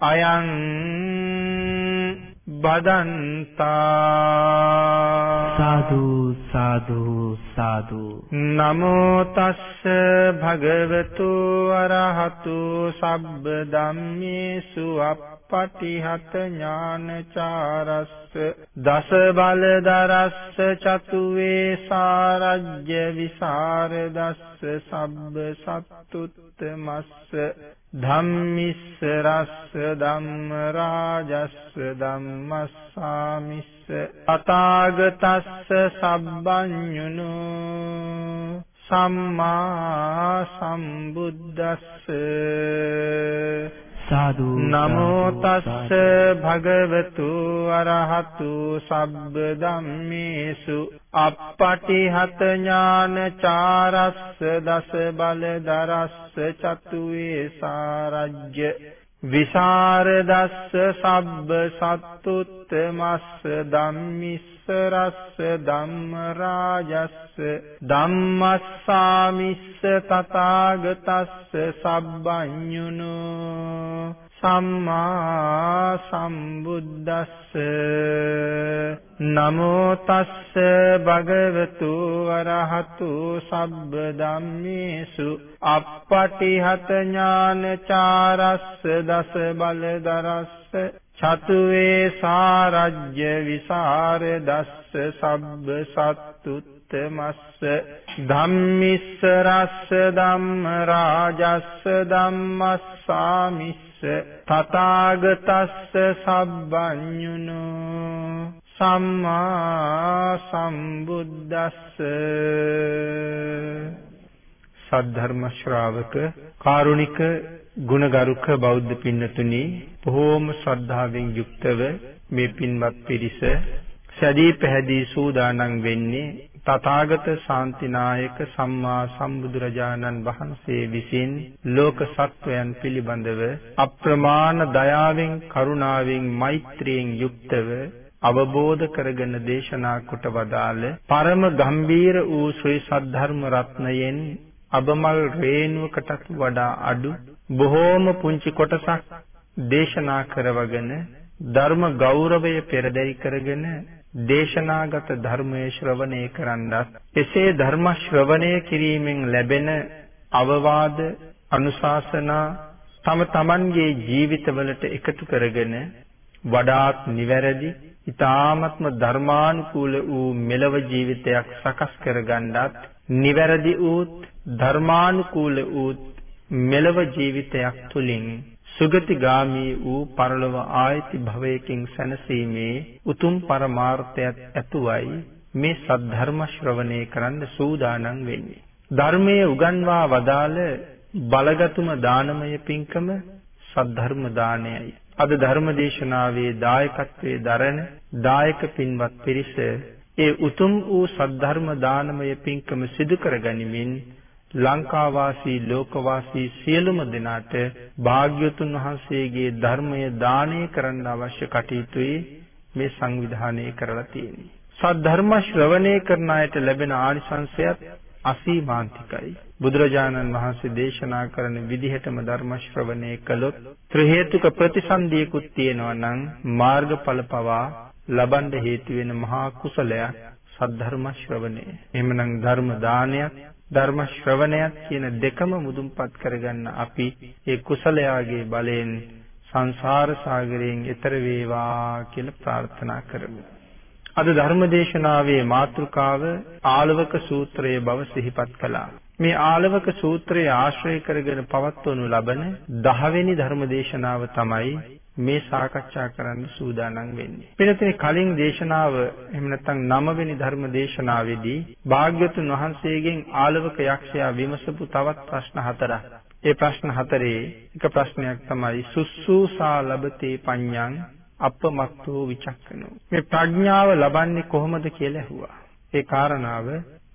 අයං බදන්තා සාදු සාදු සාදු. නමෝ තස්ස භගවතු අරහතු සබ්බ ධම්මේසු අප්පටිහත ඥානචාරස්ස දස බල දරස්ස චතු වේසාරජ්‍ය විසරදස්ස සබ්බ සත්තුත්තමස්ස ධම්මිස්ස රස්ස ධම්ම රාජස්ස ධම්මස්සාමිස්ස තථාගතස්ස සබ්බඤුනු සම්මා සම්බුද්දස්ස සාදු නමෝ තස්ස භගවතු අරහතු සබ්බ ධම්මේසු. අප්පටිහත ඥානචාරස්ස දස බල දරස්ස චතු වේසාරජ්‍ය විසරදස්ස සබ්බ සත්තුත්තමස්ස ධම්මිස්ස රස්ස ධම්ම රාජස්ස ධම්මස්සාමිස්ස තථාගතස්ස සබ්බඤුනෝ। සම්මා සම්බුද්දස්ස නමෝ තස්ස භගවතු වරහතු සබ්බ ධම්මේසු අප්පටිහත ඥානචාරස්ස දස බල දරස්ස චතුවේ සාරජ්‍ය විසර දස්ස සබ්බ සත්තුත්තමස්ස ධම්මිස්ස රස්ස ධම්ම රාජස්ස ධම්මස්සාමිස්ස තථාගතස්ස සබ්බඤුනෝ සම්මා සම්බුද්දස්ස සද්ධර්ම ශ්‍රාවක කාරුණික ගුණගරුක බෞද්ධ පින්නතුනි බොහෝම ශ්‍රද්ධාවෙන් යුක්තව මේ පින්වත් පිරිස සැදී පැහැදී සූදානම් වෙන්නේ තථාගත ශාන්තිනායක සම්මා සම්බුදුරජාණන් වහන්සේ විසින් ලෝක සත්වයන් පිළිබඳව අප්‍රමාණ දයාවෙන් කරුණාවෙන් මෛත්‍රියෙන් යුක්තව අවබෝධ කරගෙන දේශනා කොට වදාළ පරම ගම්බීර වූ ශ්‍රී සද්ධර්ම රත්නයෙන් අබමල් රේණුවකටත් වඩා අඩු බොහෝම පුංචි කොටසක් දේශනා කරවගෙන ධර්ම ගෞරවය පෙරදරි කරගෙන දේශනාගත ධර්මයේ ශ්‍රවණය කරන්නත් එසේ ධර්ම ශ්‍රවණය කිරීමෙන් ලැබෙන අවවාද අනුශාසනා තම තමන්ගේ ජීවිතවලට එකතු කරගෙන වඩාත් නිවැරදි ඊ타ත්ම ධර්මානුකූල වූ මෙලව ජීවිතයක් සකස් කරගන්නත් නිවැරදි වූත් ධර්මානුකූල වූත් මෙලව ජීවිතයක් තුලින් සුගතිගාමී වූ පරලොව ආයති භවයකින් සැනසීමේ උතුම් පරමාර්ථයත් ඇතුවයි මේ සද්ධර්ම ශ්‍රවණය කරන්න සූදානම් වෙන්නේ. ධර්මයේ උගන්වා වදාළ බලගතුම දානමය පින්කම සද්ධර්ම දානයයි. අද ධර්ම දේශනාවේ දායකත්වයේ දරන දායක පින්වත් පිරිස ඒ උතුම් වූ සද්ධර්ම දානමය පින්කම සිදු කරගනිමින් ලංකාවාසී ලෝකවාසී සියලුම දෙනාට භාග්‍යතුන් වහන්සේගේ ධර්මය දානය කරන්න අවශ්‍ය කටයුතුයි මේ සංවිධානය කරලා තියෙන්නේ. සද්ධර්ම ශ්‍රවණය කරන අයට ලැබෙන ආනිසංසයත් අසීමාන්තිකයි. බුදුරජාණන් වහන්සේ දේශනා කරන විදිහටම ධර්ම ශ්‍රවණය කළොත් ත්‍රි හේතුක ප්‍රතිසන්දියකුත් තියෙනවා නම් මාර්ගඵල පවා ලබන්න හේතු වෙන මහා කුසලයක් සද්ධර්ම ශ්‍රවණය. එහෙමනම් ධර්ම දානයක් ධර්ම ශ්‍රවණයත් කියන දෙකම මුදුන්පත් කරගන්න අපි ඒ කුසලයාගේ බලයෙන් සංසාර සාගරයෙන් එතර වේවා කියලා ප්‍රාර්ථනා කරමු. අද ධර්මදේශනාවේ මාතෘකාව ආලවක සූත්‍රයේ බව සිහිපත් කළා. මේ ආලවක සූත්‍රය ආශ්‍රය කරගෙන පවත්වනු ලබන 10 වෙනි ධර්මදේශනාව තමයි මේ සාකච්ඡා කරන්න සූදානම් වෙන්නේ. පිළිතුරේ කලින් දේශනාව එහෙම නැත්නම් 9 වෙනි ධර්ම දේශනාවේදී භාග්‍යතුන් වහන්සේගෙන් ආලවක යක්ෂයා විමසපු තවත් ප්‍රශ්න හතරක්. ඒ ප්‍රශ්න හතරේ එක ප්‍රශ්නයක් තමයි සුස්සූසා ලබතේ පඤ්ඤං අපමත්තෝ විචක්කනෝ. මේ ප්‍රඥාව ලබන්නේ කොහොමද කියලා ඇහුවා. ඒ කාරණාව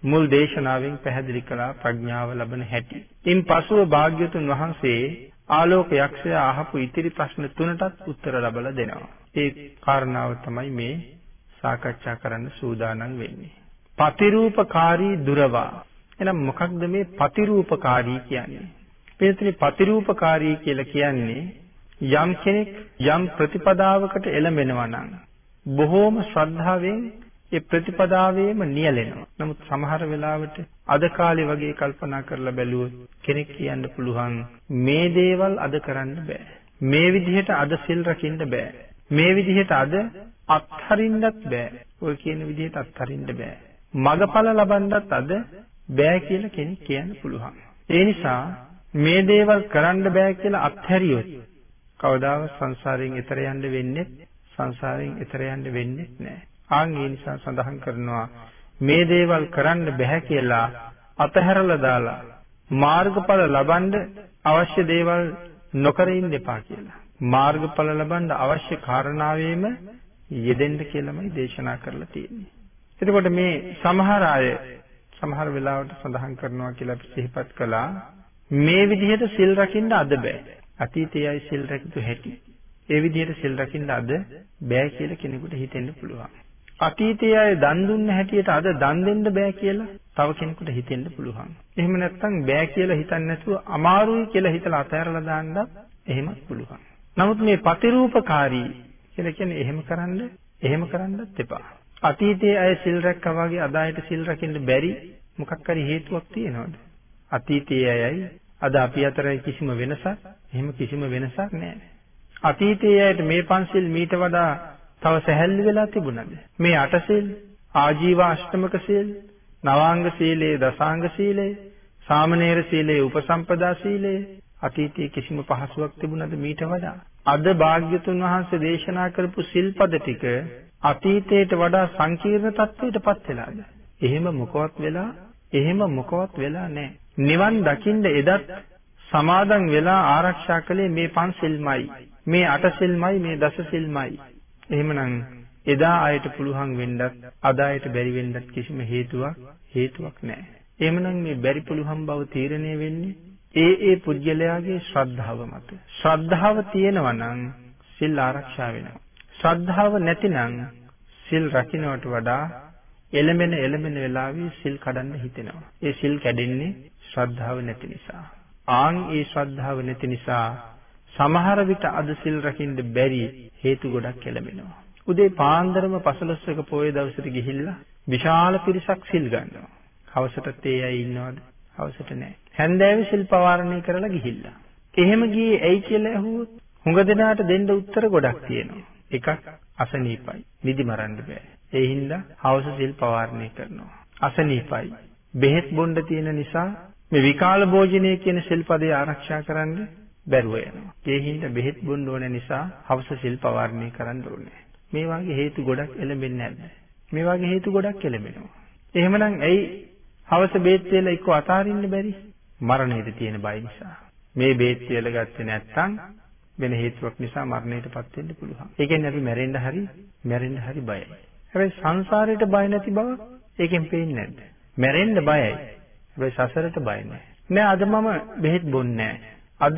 මුල් දේශනාවෙන් පැහැදිලි කළා ප්‍රඥාව ලබන හැටි. ඉන් පසුව භාග්‍යතුන් වහන්සේ ආලෝක යක්ෂයා අහපු ඉතිරි ප්‍රශ්න තුනටත් උත්තර ලබලා දෙනවා. ඒ කාරණාව තමයි මේ සාකච්ඡා කරන්න සූදානම් වෙන්නේ. පතිරූපකාරී දුරවා. එහෙනම් මොකක්ද මේ පතිරූපකාරී කියන්නේ? පිළිතුරේ පතිරූපකාරී කියලා කියන්නේ යම් කෙනෙක් යම් ප්‍රතිපදාවකට එළඹෙනවා නම් බොහෝම ශ්‍රද්ධාවෙන් ඒ ප්‍රතිපදාවේම නියැලෙනවා. නමුත් සමහර වෙලාවට අද කාලේ වගේ කල්පනා කරලා බැලුවොත් කෙනෙක් කියන්න පුළුවන් මේ දේවල් අද කරන්න බෑ. මේ විදිහට අද සිල් රකින්න බෑ. මේ විදිහට අද අත්හරින්නත් බෑ. ඔය කියන විදිහට අත්හරින්න බෑ. මගඵල ලබන්නත් අද බෑ කියලා කෙනෙක් කියන්න පුළුවන්. ඒ නිසා මේ දේවල් කරන්න බෑ කියලා අත්හැරියොත් කවදාවත් සංසාරයෙන් එතර යන්න වෙන්නේ සංසාරයෙන් එතර යන්න වෙන්නේ නැහැ. ආන් ඒ නිසා සඳහන් කරනවා මේ දේවල් කරන්න බෑ කියලා අතහැරලා දාලා මාර්ගඵල ලබන්න අවශ්‍ය දේවල් නොකර ඉන්න එපා කියලා. මාර්ගඵල ලබන්න අවශ්‍ය කාරණාවෙම යෙදෙන්න කියලාමයි දේශනා කරලා තියෙන්නේ. එතකොට මේ සමහර අය සමහර වෙලාවට සඳහන් කරනවා කියලා අපි සිහිපත් කළා මේ විදිහට සිල් රකින්න අද බෑ. අතීතයේ අය සිල් රැකිතු හැටි. ඒ විදිහට සිල් රකින්න අද බෑ කියලා කෙනෙකුට හිතෙන්න පුළුවන්. අතීතයේ අය දන් දුන්න හැටියට අද දන් දෙන්න බෑ කියලා තව කෙනෙකුට හිතෙන්න පුළුවන්. එහෙම නැත්නම් බෑ කියලා හිතන්නේ නැතුව අමාරුයි කියලා හිතලා අතහැරලා දාන්නත් එහෙමත් පුළුවන්. නමුත් මේ ප්‍රතිරූපකාරී කියලා කියන්නේ එහෙම කරන්න එහෙම කරන්නත් එපා. අතීතයේ අය සිල් රැක්කා වගේ අද අයට සිල් රකින්න බැරි මොකක් හරි හේතුවක් තියෙනවද? අතීතයේ අයයි අද අපි අතරයි කිසිම වෙනසක් එහෙම කිසිම වෙනසක් නැහැ. අතීතයේ අයට මේ පන්සිල් මීට වඩා තව සැහැල්ලු වෙලා තිබුණද? මේ අටසිල්, ආජීව අෂ්ටමක සීල්, නවාංග සීලයේ දසාංග සීලය, සාමණේර සීලයේ උපසම්පදා සීලය අතීතයේ කිසිම පහසුවක් තිබුණද මීට වඩා? අද භාග්‍යතුන් වහන්සේ දේශනා කරපු සිල්පද ටික අතීතයට වඩා සංකීර්ණ තත්ත්වයකටපත් වෙලාද? එහෙම මොකවත් වෙලා එහෙම මොකවත් වෙලා නැහැ. නිවන් දකින්න එදත් සමාදන් වෙලා ආරක්ෂා කළේ මේ පන්සිල්මයි. මේ අටසිල්මයි මේ දසසිල්මයි. එහෙමනම් එදා අයට පුළුවන් වෙන්නත් අද අයට බැරි වෙන්නත් කිසිම හේතුවක් හේතුවක් නැහැ. එහෙමනම් මේ බැරි පුළුවන් බව තීරණය වෙන්නේ ඒ ඒ පුද්ගලයාගේ ශ්‍රද්ධාව මත. ශ්‍රද්ධාව තියෙනවා නම් සිල් ආරක්ෂා වෙනවා. ශ්‍රද්ධාව නැතිනම් සිල් රකින්නට වඩා එළමෙන එළමෙන වෙලාවේ සිල් කඩන්න හිතෙනවා. ඒ සිල් කැඩෙන්නේ ශ්‍රද්ධාව නැති නිසා. ආන් ඒ ශ්‍රද්ධාව නැති නිසා සමහර විට අද සිල් රකින්න බැරි හේතු ගොඩක් එළඹෙනවා. උදේ පාන්දරම පසළොස්වක පොයේ දවසට ගිහිල්ලා විශාල පිරිසක් සිල් ගන්නවා. හවසටත් ඒ අය ඉන්නවද? හවසට නෑ. හැන්දෑවේ සිල් පවාරණය කරලා ගිහිල්ලා. එහෙම ගියේ ඇයි කියලා ඇහුවොත් හුඟ දෙනාට දෙන්න උත්තර ගොඩක් තියෙනවා. එකක් අසනීපයි. නිදි මරන්න බෑ. ඒ හින්දා හවස සිල් පවාරණය කරනවා. අසනීපයි. බෙහෙත් බොන්න තියෙන නිසා මේ විකාල භෝජනය කියන සිල්පදේ ආරක්ෂා කරන්න බැරුව යනවා. ඒ හින්දා බෙහෙත් බොන්න ඕන නිසා හවස සිල් පවාරණය කරන්න ඕනේ. මේ වගේ හේතු ගොඩක් එළඹෙන්නේ නැද්ද? මේ වගේ හේතු ගොඩක් එළඹෙනවා. එහෙමනම් ඇයි හවස බේත් වේලා එක්ක අතාරින්න බැරි? මරණයට තියෙන බය නිසා. මේ බේත් වේලා ගත්තේ නැත්නම් වෙන හේතුවක් නිසා මරණයටපත් වෙන්න පුළුවන්. ඒ කියන්නේ අපි මැරෙන්න හරි මැරෙන්න හරි බයයි. හැබැයි සංසාරයට බය නැති බව ඒකෙන් පේන්නේ නැද්ද? මැරෙන්න බයයි. හැබැයි සසරට බය නැහැ. නෑ අද මම බෙහෙත් බොන්නේ නැහැ. අද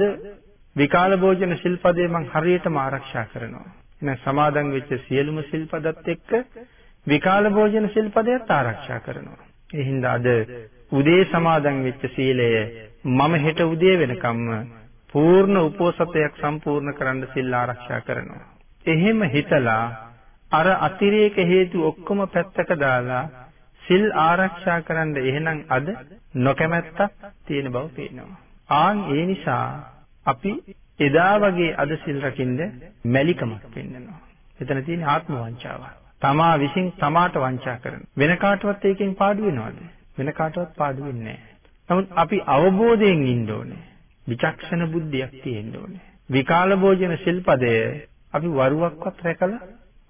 විකාල භෝජන සිල්පදේ මං හරියටම ආරක්ෂා කරනවා. එහෙනම් සමාදන් වෙච්ච සියලුම සිල්පදත් එක්ක විකාල භෝජන සිල්පදයට ආරක්ෂා කරනවා. ඒ හින්දා අද උදේ සමාදන් වෙච්ච සීලය මම හෙට උදේ වෙනකම්ම පූර්ණ උපෝසතයක් සම්පූර්ණ කරන්න සිල් ආරක්ෂා කරනවා. එහෙම හිතලා අර අතිරේක හේතු ඔක්කොම පැත්තක දාලා සිල් ආරක්ෂා කරන්න එහෙනම් අද නොකැමැත්තක් තියෙන බව පේනවා. ආන් ඒ නිසා අපි එදා වගේ අද සිල් රකින්න මැලිකමක් පෙන්නනවා. එතන තියෙන ආත්ම වංචාව. තමා විසින් තමාට වංචා කරන. වෙන කාටවත් ඒකෙන් පාඩු වෙනවද? වෙන කාටවත් පාඩු වෙන්නේ නමුත් අපි අවබෝධයෙන් ඉන්න ඕනේ. විචක්ෂණ බුද්ධියක් තියෙන්න ඕනේ. විකාල භෝජන ශිල්පදය අපි වරුවක්වත් රැකලා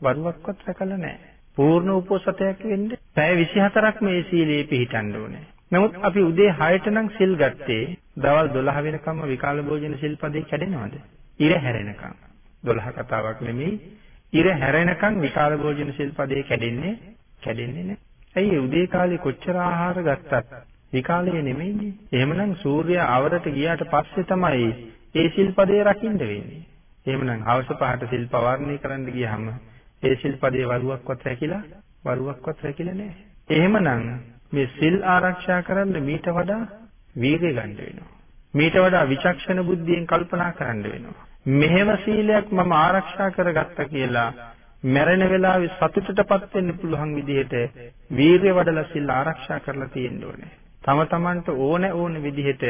වරුවක්වත් රැකලා නැහැ. පූර්ණ උපෝසතයක් වෙන්න පැය 24ක් මේ සීලයේ පිහිටන්න ඕනේ. නමුත් අපි උදේ 6ට නම් සිල් ගත්තේ දවල් 12 වෙනකම්ම විකාල භෝජන ශිල්පදේ කැඩෙනවද? ඉර හැරෙනකම්. 12 කතාවක් නෙමෙයි. ඉර හැරෙනකම් විකාල භෝජන ශිල්පදේ කැඩෙන්නේ කැඩෙන්නේ නැහැ. ඇයි උදේ කාලේ කොච්චර ආහාර ගත්තත් විකාලයේ නෙමෙයිනේ. එහෙමනම් සූර්යයා අවරට ගියාට පස්සේ තමයි ඒ ශිල්පදේ රකින්න වෙන්නේ. එහෙමනම් හවස පහට සිල් පවාරණය කරන්න ගියහම ඒ ශිල්පදේ වරුවක්වත් රැකිලා වරුවක්වත් රැකිලා නැහැ. එහෙමනම් මේ සිල් ආරක්ෂා කරන්න මීට වඩා වීර්ය ගන්න වෙනවා. මීට වඩා විචක්ෂණ බුද්ධියෙන් කල්පනා කරන්න වෙනවා. මෙහෙම සීලයක් මම ආරක්ෂා කරගත්තා කියලා මැරෙන වෙලාවේ සතුටටපත් වෙන්න පුළුවන් විදිහට වීර්ය වඩලා සිල් ආරක්ෂා කරලා තියෙන්න ඕනේ. තම තමන්ට ඕන ඕන විදිහට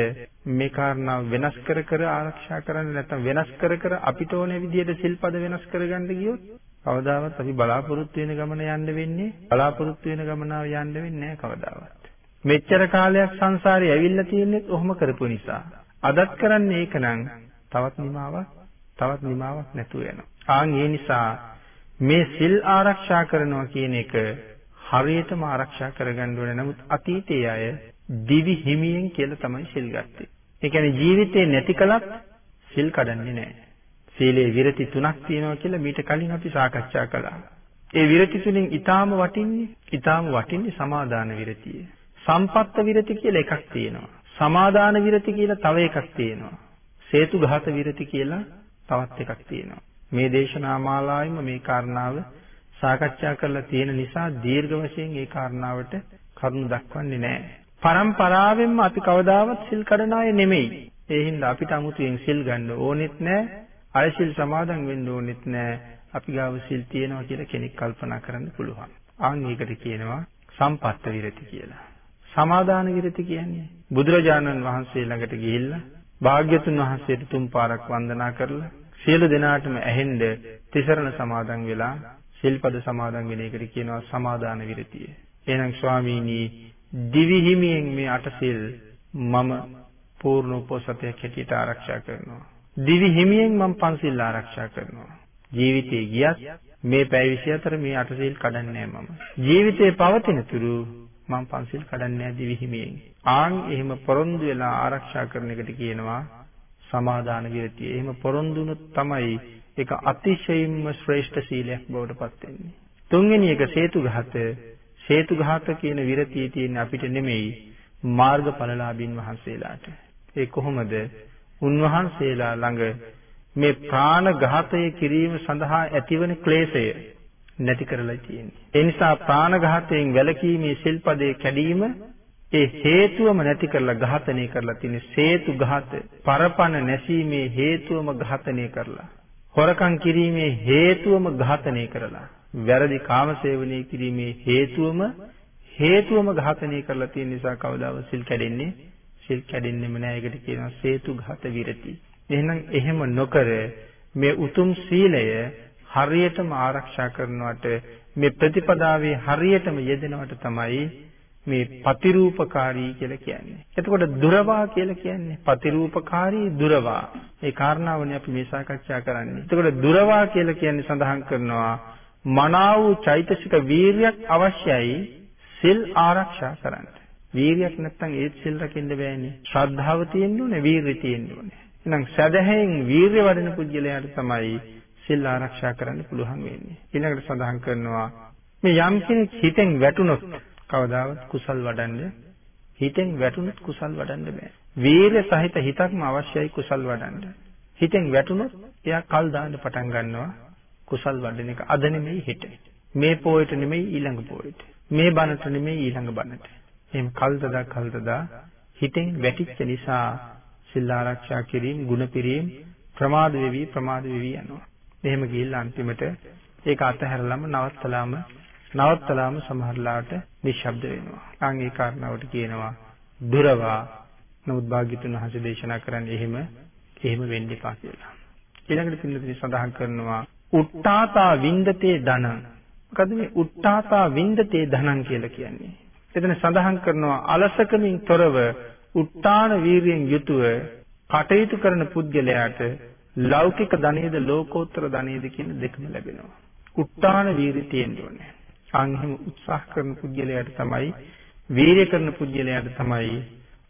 මේ කාරණා වෙනස් කර කර ආරක්ෂා කරන්න නැත්නම් වෙනස් කර කර අපිට ඕන විදිහට සිල්පද වෙනස් කරගන්න ගියොත් කවදාවත් අපි බලාපොරොත්තු වෙන ගමන යන්න වෙන්නේ බලාපොරොත්තු වෙන ගමනාව යන්න වෙන්නේ නැහැ කවදාවත්. මෙච්චර කාලයක් සංසාරේ ඇවිල්ලා තියෙන්නේ ඔහොම කරපු නිසා. අදත් කරන්නේ ඒක නම් තවත් නිමාවක් තවත් නිමාවක් නැතුව යනවා. ආන් ඒ නිසා මේ සිල් ආරක්ෂා කරනවා කියන එක හරියටම ආරක්ෂා කරගන්න ඕනේ. නමුත් අතීතයේ අය දිවි හිමියෙන් කියලා තමයි සිල් ගත්තේ. ඒ කියන්නේ ජීවිතේ නැති කලත් සිල් කඩන්නේ නැහැ. සීලේ විරති තුනක් තියෙනවා කියලා මීට කලින් අපි සාකච්ඡා කළා. ඒ විරති තුنين ඊටාම වටින්නේ ඊටාම වටින්නේ සමාදාන විරතිය. සම්පත්ත විරති කියලා එකක් තියෙනවා. සමාදාන විරති කියලා තව එකක් තියෙනවා. සේතුඝාත විරති කියලා තවත් එකක් තියෙනවා. මේ දේශනා මාලාවෙම මේ කාරණාව සාකච්ඡා කරලා තියෙන නිසා දීර්ඝ වශයෙන් ඒ කාරණාවට කරුණු දක්වන්නේ නැහැ. පරම්පරාවෙන්ම අපි කවදාවත් සිල් කඩන අය නෙමෙයි. ඒ හින්දා අපිට අමුතුවෙන් සිල් ගන්න ඕනෙත් නැහැ. අයසිල් සමාදන් වෙන්න ඕනෙත් නෑ. අපි ගාව සිල් තියෙනවා කියලා කෙනෙක් කල්පනා කරන්න පුළුවන්. ආන් ඒකට කියනවා සම්පත්ත විරති කියලා. සමාදාන විරති කියන්නේ බුදුරජාණන් වහන්සේ ළඟට ගිහිල්ලා භාග්‍යතුන් වහන්සේට තුන් පාරක් වන්දනා කරලා සියලු දෙනාටම ඇහෙන්න තිසරණ සමාදන් වෙලා සිල්පද සමාදන් වෙන එකට කියනවා සමාදාන විරතිය. එහෙනම් ස්වාමීනි දිවි හිමියෙන් මේ අටසිල් මම පූර්ණ උපෝසතයක් හැටියට ආරක්ෂා කරනවා. දිවි හිමියෙන් මම පන්සිල් ආරක්ෂා කරනවා. ජීවිතේ ගියත් මේ පැය 24 මේ අටසිල් කඩන්නේ මම. ජීවිතේ පවතින තුරු මම පන්සිල් කඩන්නේ දිවි හිමියෙන්. ආන් එහෙම පොරොන්දු වෙලා ආරක්ෂා කරන එකට කියනවා සමාදාන විරතිය. එහෙම පොරොන්දුනොත් තමයි ඒක අතිශයින්ම ශ්‍රේෂ්ඨ සීලයක් බවට පත් වෙන්නේ. තුන්වෙනි එක සේතුඝාත. සේතුඝාත කියන විරතිය තියෙන්නේ අපිට නෙමෙයි මාර්ගඵලලාභින් වහන්සේලාට. ඒ කොහොමද? උන්වහන්සේලා ළඟ මේ ප්‍රාණඝාතය කිරීම සඳහා ඇතිවන ක්ලේශය නැති කරලා තියෙන්නේ. ඒ නිසා ප්‍රාණඝාතයෙන් වැළකීමේ සිල්පදේ කැඩීම ඒ හේතුවම නැති කරලා ඝාතනය කරලා තියෙන හේතු ඝාත පරපණ නැසීමේ හේතුවම ඝාතනය කරලා හොරකම් කිරීමේ හේතුවම ඝාතනය කරලා වැරදි කාමසේවනය කිරීමේ හේතුවම හේතුවම ඝාතනය කරලා තියෙන නිසා කවදාවත් සිල් කැඩෙන්නේ සිල් කැඩෙන්නෙම නෑ. ඒකට කියනවා සේතුඝාත විරති. එහෙනම් එහෙම නොකර මේ උතුම් සීලය හරියටම ආරක්ෂා කරනවට මේ ප්‍රතිපදාවේ හරියටම යෙදෙනවට තමයි මේ පතිරූපකාරී කියලා කියන්නේ. එතකොට දුරවා කියලා කියන්නේ පතිරූපකාරී දුරවා. ඒ කාරණාවනේ අපි මේ සාකච්ඡා කරන්නේ. එතකොට දුරවා කියලා කියන්නේ සඳහන් කරනවා මනාව චෛතසික වීරියක් අවශ්‍යයි සිල් ආරක්ෂා කරන්න. වීරියක් නැත්තම් ඒත් සිල් රකින්න බෑනේ. ශ්‍රද්ධාව තියෙන්න ඕනේ, වීරිය තියෙන්න ඕනේ. එහෙනම් සදහෙන් වීරිය වඩන පුජ්‍යලයාට තමයි සිල් ආරක්ෂා කරන්න පුළුවන් වෙන්නේ. ඊළඟට සඳහන් කරනවා මේ යම් කෙනෙක් හිතෙන් වැටුනොත් කවදාවත් කුසල් වඩන්න හිතෙන් වැටුනොත් කුසල් වඩන්න බෑ. වීරිය සහිත හිතක්ම අවශ්‍යයි කුසල් වඩන්න. හිතෙන් වැටුනොත් එයා කල් දාන්න පටන් ගන්නවා කුසල් වඩන එක අද නෙමෙයි හෙට. මේ පොයට නෙමෙයි ඊළඟ පොයට. මේ බණට නෙමෙයි ඊළඟ බණට. එහෙම කල්තදා කල්තදා හිතෙන් වැටිච්ච නිසා සිල් ආරක්ෂා කිරීම, ගුණ පිරීම ප්‍රමාද වෙවි ප්‍රමාද වෙවි යනවා. එහෙම ගිහිල්ලා අන්තිමට ඒක අතහැරලම නවත්තලාම නවත්තලාම සමහරලාට නිශ්ශබ්ද වෙනවා. අන් ඒ කාරණාවට කියනවා දුරවා. නමුත් භාග්‍යතුන් වහන්සේ දේශනා කරන්නේ එහෙම එහෙම වෙන්න එපා කියලා. ඊළඟට පින්නතුනි සඳහන් කරනවා උට්ටාතා වින්දතේ ධන මොකද මේ උට්ටාතා වින්දතේ ධනං කියලා කියන්නේ. එතන සඳහන් කරනවා අලසකමින් තොරව උට්ටාන වීරියෙන් යුතුව කටයුතු කරන පුද්ගලයාට ලෞකික ධනෙද ලෝකෝත්තර ධනෙද කියන දෙකම ලැබෙනවා. උට්ටාන වීරිය තියෙන්න ඕනේ. අන්හිම උත්සාහ කරන පුද්ගලයාට තමයි වීරිය කරන පුද්ගලයාට තමයි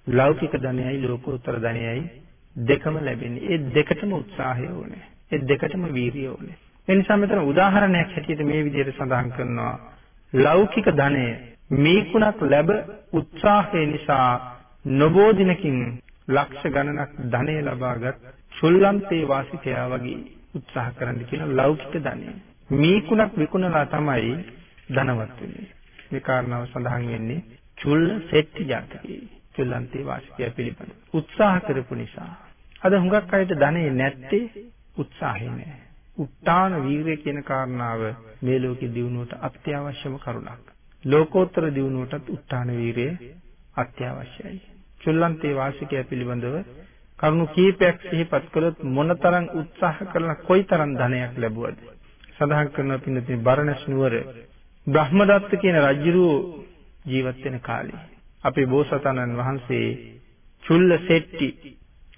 ලෞකික ධනයයි ලෝකෝත්තර ධනයයි දෙකම ලැබෙන්නේ. ඒ දෙකටම උත්සාහය ඕනේ. ඒ දෙකටම වීරිය ඕනේ. ඒ නිසා මෙතන උදාහරණයක් හැටියට මේ විදිහට සඳහන් කරනවා ලෞකික ධනය මේකුණක් ලැබ උත්සාහය නිසා නොබෝ දිනකින් ලක්ෂ ගණනක් ධනය ලබාගත් චුල්ලන්තේ වාසිකයා වගේ උත්සාහ කරන්න කියන ලෞකික ධනය. මේකුණක් විකුණලා තමයි ධනවත් වෙන්නේ. මේ කාරණාව සඳහන් වෙන්නේ චුල්ල සෙට්ටි ජාතකයේ. චුල්ලන්තේ වාසිකයා පිළිබඳ. උත්සාහ කරපු නිසා. අද හුඟක් අයට ධනෙ නැත්තේ උත්සාහය නැහැ. උත්තාන වීරිය කියන කාරණාව මේ ලෝකේ දිනුවට අත්‍යවශ්‍යම කරුණක්. ලෝකෝත්තර දිනුවටත් උත්තාන වීරිය අත්‍යවශ්‍යයි. චුල්ලන්තේ වාසිකය පිළිබඳව කරුණු කීපයක් සිහිපත් කළොත් මොනතරම් උත්සාහ කරලා කොයිතරම් ධනයක් ලැබුවද සඳහන් කරනවා පින්නතින් බරණස් නුවර බ්‍රහ්මදත්ත කියන රජුරු ජීවත් වෙන කාලේ අපේ බෝසතාණන් වහන්සේ චුල්ල සෙට්ටි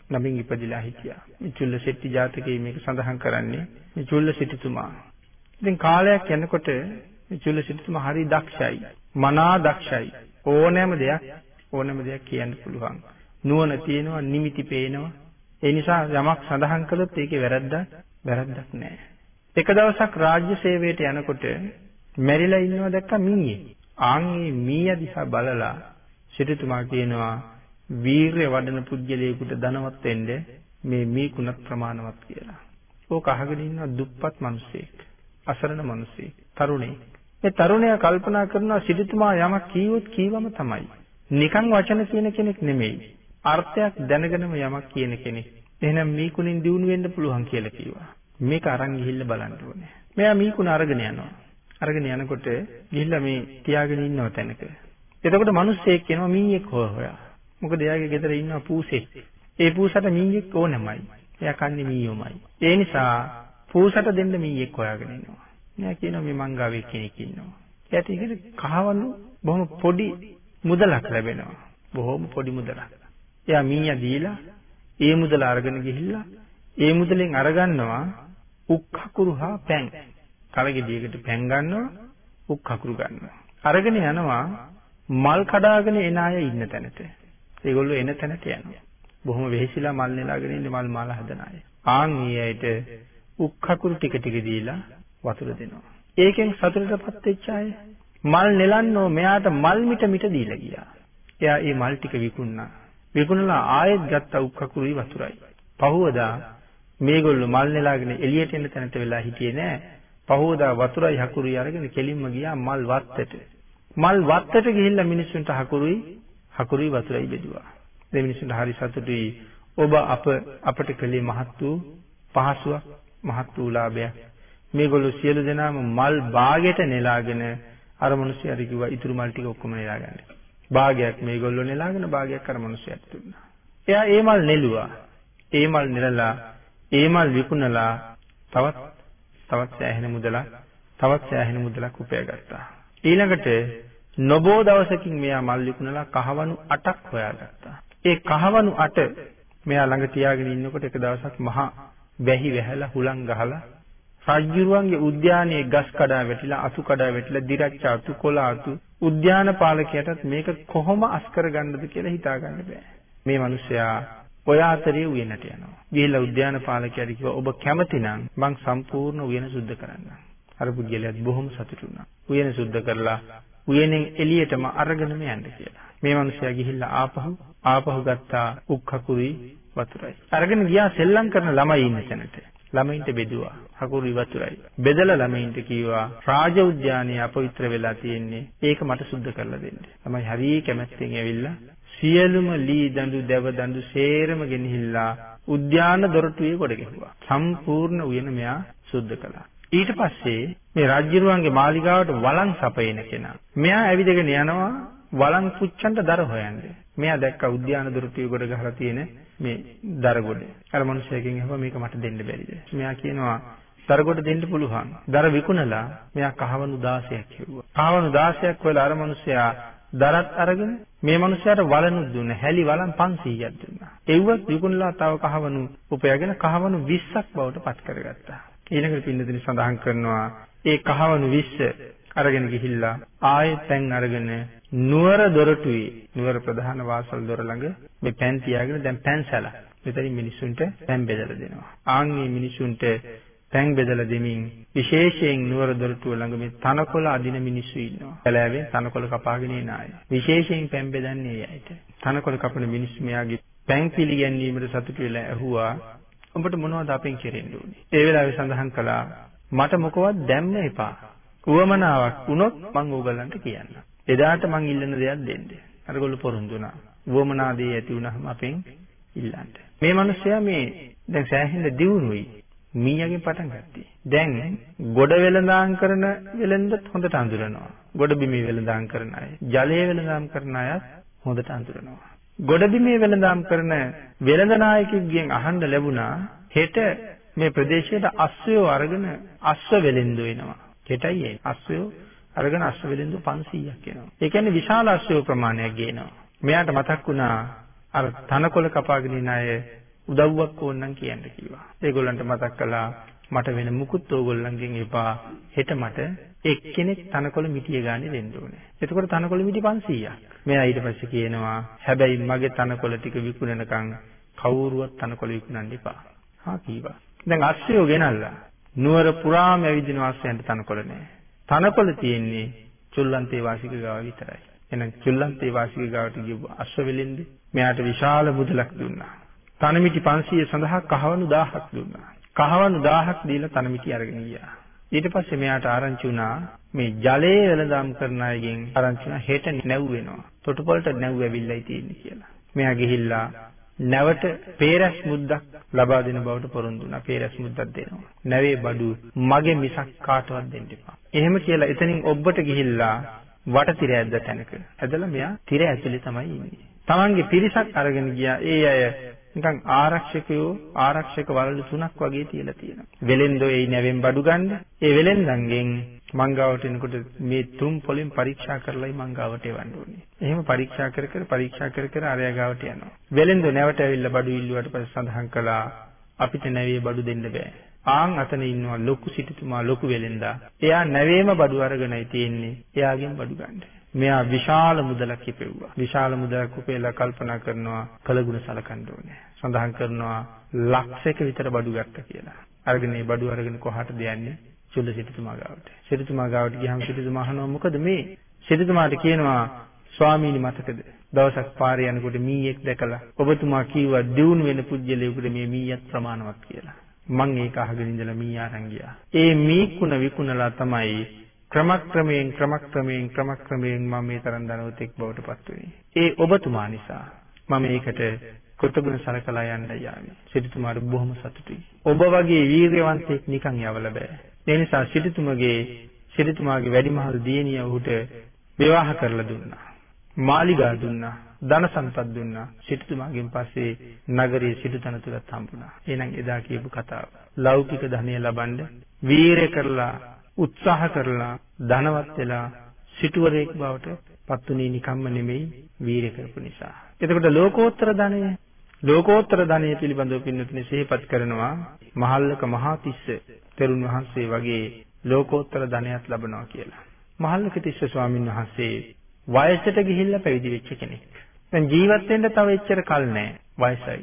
නමින් ඉපදිලා හිටියා. මේ චුල්ල සෙට්ටි ජාතකයේ මේක සඳහන් කරන්නේ මේ චුල්ල සිටුතුමා. ඉතින් කාලයක් යනකොට මේ චුල්ල සිටුතුමා හරි දක්ෂයි. මනා දක්ෂයි. ඕනෑම දෙයක් ඕනෑම දෙයක් කියන්න පුළුවන්. නුවණ තියෙනවා, නිමිති පේනවා. ඒ නිසා යමක් සඳහන් කළොත් ඒකේ වැරද්දක් වැරද්දක් නැහැ. එක දවසක් රාජ්‍ය සේවයට යනකොට මැරිලා ඉන්නවා දැක්ක මීයේ. ආන්ගේ මීය දිහා බලලා සිටුතුමා කියනවා වීරය වඩන පුද්ගලයෙකුට ධනවත් වෙන්න මේ මීකුණක් ප්‍රමාණවත් කියලා. ඕක අහගෙන ඉන්න දුප්පත් මිනිසෙක්, අසරණ මිනිසෙක්, තරුණෙක්. මේ තරුණයා කල්පනා කරනවා සිටුතුමා යමක් කීවොත් කීවම තමයි. නිකන් වචන කියන කෙනෙක් නෙමෙයි. අර්ථයක් දැනගෙනම යමක් කියන කෙනෙක්. එහෙනම් මීකුණින් දිනු වෙන්න පුළුවන් කියලා කිව්වා. මේක අරන් ගිහිල්ලා බලන්න ඕනේ. මෙයා මීකුණ අරගෙන යනවා. අරගෙන යනකොට ගිහිල්ලා මේ තියාගෙන ඉන්නව තැනක. එතකොට මිනිස්සෙක් එනවා මීයක් හොය හොයා. මොකද එයාගේ ගෙදර ඉන්නවා පූසෙක්. ඒ පූසට මීයක් ඕනමයි. එයා කන්නේ මීයොමයි. ඒ නිසා පූසට දෙන්න මීයක් හොයාගෙන ඉන්නවා. එයා කියනවා මේ මංගාවේ කෙනෙක් ඉන්නවා. එයාට ඒකට කහවණු බොහොම පොඩි මුදලක් ලැබෙනවා. බොහොම පොඩි මුදලක්. එයා මීයා දීලා ඒ මුදල අරගෙන ගිහිල්ලා ඒ මුදලෙන් අරගන්නවා උක් කකුරු හා පැන්. කලගෙඩියකට පැන් ගන්නවා උක් කකුරු ගන්නවා. අරගෙන යනවා මල් කඩාගෙන එන අය ඉන්න තැනට. ඒගොල්ලෝ එන තැනට යනවා. බොහොම වෙහෙසිලා මල් නෙලාගෙන ඉන්නේ මල් මාල හදන අය. ආන් ඊයට උක් කකුරු ටික ටික දීලා වතුර දෙනවා. ඒකෙන් සතුටටපත් වෙච්ච අය මල් නෙලන්නෝ මෙයාට මල් මිට මිට දීලා ගියා. එයා මේ මල් ටික විකුණා. විකුණලා ආයෙත් ගත්ත උක් කකුරුයි වතුරයි. පහුවදා මේගොල්ලෝ මල් නෙලාගෙන එළියට එන තැනට වෙලා හිටියේ නෑ. පහුවදා වතුරයි හකුරුයි අරගෙන කෙලින්ම ගියා මල් වත්තට. මල් වත්තට ගිහිල්ලා මිනිස්සුන්ට හකුරුයි හකුරුයි වතුරයි බෙදුවා. මේ මිනිස්සුන්ට හරි සතුටුයි. ඔබ අප අපට කළේ මහත් වූ පහසුවක් මහත් වූ ලාභයක්. මේගොල්ලෝ සියලු දෙනාම මල් බාගෙට නෙලාගෙන අර මිනිස්සුන්ට කිව්වා ඉතුරු මල් ටික ඔක්කොම නෙලා ගන්න. භාගයක් මේගොල්ලෝ නෙලාගෙන භාගයක් අර මිනිස්සුන්ට දුන්නා. එයා ඒ මල් නෙළුවා. ඒ මල් නෙලලා ඒ මල් විකුණලා තවත් තවත් සෑහෙන මුදලක් තවත් සෑහෙන මුදලක් උපයාගත්තා. ඊළඟට නොබෝ දවසකින් මෙයා මල් විකුණලා කහවණු 8ක් හොයාගත්තා. ඒ කහවණු 8 මෙයා ළඟ තියාගෙන ඉන්නකොට එක දවසක් මහා වැහි වැහැලා හුලං ගහලා රජ්ජුරුවන්ගේ උද්‍යානයේ ගස් කඩා වැටිලා අතු කඩා වැටිලා දිරච්ච අතු කොළ අතු උද්‍යාන පාලකයාටත් මේක කොහොම අස් කරගන්නද කියලා හිතා ගන්න බෑ. මේ මිනිසයා ඔය අතරේ උයනට යනවා. ගිහිල්ලා උද්‍යාන පාලකයාට කිව්වා ඔබ කැමති නම් මං සම්පූර්ණ උයන සුද්ධ කරන්නම්. අර පුද්ගලයාත් බොහොම සතුටු වුණා. උයන සුද්ධ කරලා උයනෙන් එළියටම අරගෙනම යන්න කියලා. මේ මිනිසයා ගිහිල්ලා ආපහු ආපහු ගත්තා උක්කකුරුයි වතුරයි. අරගෙන ගියා සෙල්ලම් කරන ළමයි ඉන්න තැනට. ළමයින්ට බෙදුවා. හකුරුයි වතුරයි. බෙදලා ළමයින්ට කිව්වා රාජ උද්‍යානයේ අපවිත්‍ර වෙලා තියෙන්නේ. ඒක මට සුද්ධ කරලා දෙන්න. ළමයි හරිය කැමැත්තෙන් ඇවිල්ලා සියලුම ලී දඬු දැව දඬු සේරම ගෙනහිල්ලා උද්‍යාන දොරටුවේ කොට ගැහුවා. සම්පූර්ණ උයන මෙයා සුද්ධ කළා. ඊට පස්සේ මේ රාජ්‍යරුවන්ගේ මාලිගාවට වළං සපයන කෙනා. මෙයා ඇවිදගෙන යනවා වළං පුච්චන්ට දර හොයන්න. මෙයා දැක්ක උද්‍යාන දොරටුවේ කොට ගහලා තියෙන මේ දර ගොඩ. අර මිනිහයාගෙන් අහුවා මේක මට දෙන්න බැරිද? මෙයා කියනවා දරගොඩ දෙන්න පුළුවන්. දර විකුණලා මෙයා කහවණු 16ක් හෙව්වා. කහවණු 16ක් වෙලා අර මිනිස්සයා දරත් අරගෙන මේ මිනිස්සයාට වලනුත් දුන්නා. හැලි වලන් 500ක් දුන්නා. එව්වත් විකුණලා තව කහවණු උපයාගෙන කහවණු 20ක් බවට පත් කරගත්තා. ඊළඟට පින්නදින සඳහන් කරනවා ඒ කහවණු 20 අරගෙන ගිහිල්ලා ආයෙත් පැන් අරගෙන නුවර දොරටුවේ නුවර ප්‍රධාන වාසල් දොර ළඟ මේ පැන් තියාගෙන දැන් පැන් සැලා මෙතනින් මිනිසුන්ට පැන් බෙදලා දෙනවා. ආන් මේ මිනිසුන්ට පැන් බෙදලා දෙමින් විශේෂයෙන් නුවර දොරටුව ළඟ මේ තනකොළ අදින මිනිස්සු ඉන්නවා. කලාවේ තනකොළ කපාගෙන එන අය. විශේෂයෙන් පැන් බෙදන්නේ ඒ අයට. තනකොළ කපන මිනිස්සු මෙයාගේ පැන් පිළිගැන්වීමට සතුටු වෙලා ඇහුවා උඹට මොනවද අපෙන් කෙරෙන්න ඕනේ? ඒ වෙලාවේ සඳහන් කළා මට මොකවත් දැම්ම එපා. උවමනාවක් වුණොත් මං ඕගලන්ට කියන්නම්. එදාට මං ඉල්ලන දෙයක් දෙන්න. අරගොල්ලෝ පොරොන්දු වුණා. උවමනා දේ ඇති වුණාම අපෙන් ඉල්ලන්න. මේ මිනිස්සයා මේ දැන් සෑහෙන දියුණුයි. මීයගෙන් පටන් ගත්තී. දැන් ගොඩ වෙළඳාම් කරන වෙළඳත් හොඳට අඳුරනවා. ගොඩ බිමේ වෙළඳාම් කරන අය, ජලයේ වෙළඳාම් කරන අයත් හොඳට අඳුරනවා. ගොඩ බිමේ වෙළඳාම් කරන වෙළඳ නායකයෙක්ගෙන් අහන්න ලැබුණා හෙට මේ ප්‍රදේශයට අස්සයෝ අරගෙන අස්ස වෙලෙන්දු වෙනවා. හෙටයි ඒ අස්සයෝ අරගෙන අස්ස වෙලෙන්දු 500ක් එනවා. ඒ කියන්නේ විශාල අස්සයෝ ප්‍රමාණයක් ගේනවා. මෙයාට මතක් වුණා අර තනකොළ කපාගෙන ඉන්න අය උදව්වක් ඕනනම් කියන්න කිව්වා. ඒගොල්ලන්ට මතක් කළා මට වෙන මුකුත් ඕගොල්ලන්ගෙන් එපා. හෙට මට එක්කෙනෙක් තනකොළ මිටිය ගානේ දෙන්න ඕනේ. එතකොට තනකොළ මිටි 500ක්. මෙයා ඊට පස්සේ කියනවා හැබැයි මගේ තනකොළ ටික විකුණනකම් කවුරුවත් තනකොළ විකුණන්න එපා. හා කීවා. දැන් අස්සයෝ ගෙනල්ලා නුවර පුරාම ඇවිදින වාසයන්ට තනකොළ නැහැ. තනකොළ තියෙන්නේ චුල්ලන්තේ වාසික ගාව විතරයි. එහෙනම් චුල්ලන්තේ වාසික ගාවට ගිය අශ්වවෙලෙන්ද මෙයාට විශාල මුදලක් දුන්නා. තනමිටි 500 සඳහා කහවණු 1000ක් දුන්නා. කහවණු 1000ක් දීලා තනමිටි අරගෙන ගියා. ඊට පස්සේ මෙයාට ආරංචි වුණා මේ ජලයේ වෙළඳාම් කරන අයගෙන් ආරංචි වුණා හෙට නැව් වෙනවා. තොටුපළට නැව් ඇවිල්ලායි තියෙන්නේ කියලා. මෙයා ගිහිල්ලා නැවට පේරස් මුද්දක් ලබා දෙන බවට පොරොන්දු වුණා. පේරස් මුද්දක් දෙනවා. නැවේ බඩු මගේ මිසක් කාටවත් දෙන්න එපා. එහෙම කියලා එතනින් ඔබට ගිහිල්ලා වටතිර ඇද්ද තැනක. ඇදලා මෙයා තිර ඇතුලේ තමයි ඉන්නේ. Tamange පිරිසක් අරගෙන ගියා. ඒ අය නිකන් ආරක්ෂකයෝ ආරක්ෂක වලලු තුනක් වගේ තියලා තියෙනවා. වෙලෙන්දෝ ඒ නැවෙන් බඩු ගන්න. ඒ වෙලෙන්දන්ගෙන් මංගාවට එනකොට මේ තුන් පොලින් පරීක්ෂා කරලායි මංගාවට එවන්න ඕනේ. එහෙම පරීක්ෂා කර කර පරීක්ෂා කර කර ආරයා ගාවට යනවා. වෙලෙන්දෝ නැවට ඇවිල්ලා බඩු ඉල්ලුවට පස්සේ සඳහන් කළා අපිට නැවේ බඩු දෙන්න බෑ. ආන් අතන ඉන්නවා ලොකු සිටුතුමා ලොකු වෙලෙන්දා. එයා නැවේම බඩු අරගෙනයි තියෙන්නේ. එයාගෙන් බඩු ගන්න. මෙයා විශාල මුදලක් ඉපෙව්වා. විශාල මුදලක් උපයලා කල්පනා කරනවා කලගුණ සලකන්න ඕනේ. සඳහන් කරනවා ලක්ෂයක විතර බඩු ගත්තා කියලා. අරගෙන මේ බඩු අරගෙන කොහාටද යන්නේ? චුල්ල සිටුතුමා ගාවට. සිටුතුමා ගාවට ගියාම සිටුතුමා අහනවා මොකද මේ? සිටුතුමාට කියනවා ස්වාමීනි මතකද? දවසක් පාරේ යනකොට මීයක් දැකලා ඔබතුමා කිව්වා දියුණු වෙන පුජ්‍යලයකට මේ මීයත් ප්‍රමාණවත් කියලා. මං ඒක අහගෙන ඉඳලා මී ආරන් ගියා. ඒ මීකුණ විකුණලා තමයි ක්‍රමක්‍රමයෙන් ක්‍රමක්‍රමයෙන් ක්‍රමක්‍රමයෙන් මම මේ තරම් ධනවතෙක් බවට පත් වුණේ. ඒ ඔබතුමා නිසා මම ඒකට කෘතගුණ සලකලා යන්න යාවි. සිටුතුමාට බොහොම සතුටුයි. ඔබ වගේ වීරයවන්තයෙක් නිකන් යවල බෑ. ඒ නිසා සිටුතුමගේ සිටුතුමාගේ වැඩිමහල් දියණිය ඔහුට විවාහ කරලා දුන්නා. මාලිගා දුන්නා. ධන සම්පත් දුන්නා. සිටුතුමාගෙන් පස්සේ නගරයේ සිටුතනතුරත් හම්බුණා. එහෙනම් එදා කියපු කතාව. ලෞකික ධනය ලබන්න වීරය කරලා උත්සාහ කරලා ධනවත් වෙලා සිටුවරයෙක් බවට පත්ුනේ නිකම්ම නෙමෙයි වීරය කරපු නිසා. එතකොට ලෝකෝත්තර ධනය ලෝකෝත්තර ධනය පිළිබඳව පින්නතුනේ සිහිපත් කරනවා මහල්ලක මහාතිස්ස තෙරුන් වහන්සේ වගේ ලෝකෝත්තර ධනයක් ලබනවා කියලා. මහල්ලක තිස්ස ස්වාමීන් වහන්සේ වයසට ගිහිල්ලා පැවිදි වෙච්ච කෙනෙක්. දැන් ජීවත් වෙන්න තව එච්චර කල් නැහැ. වයසයි.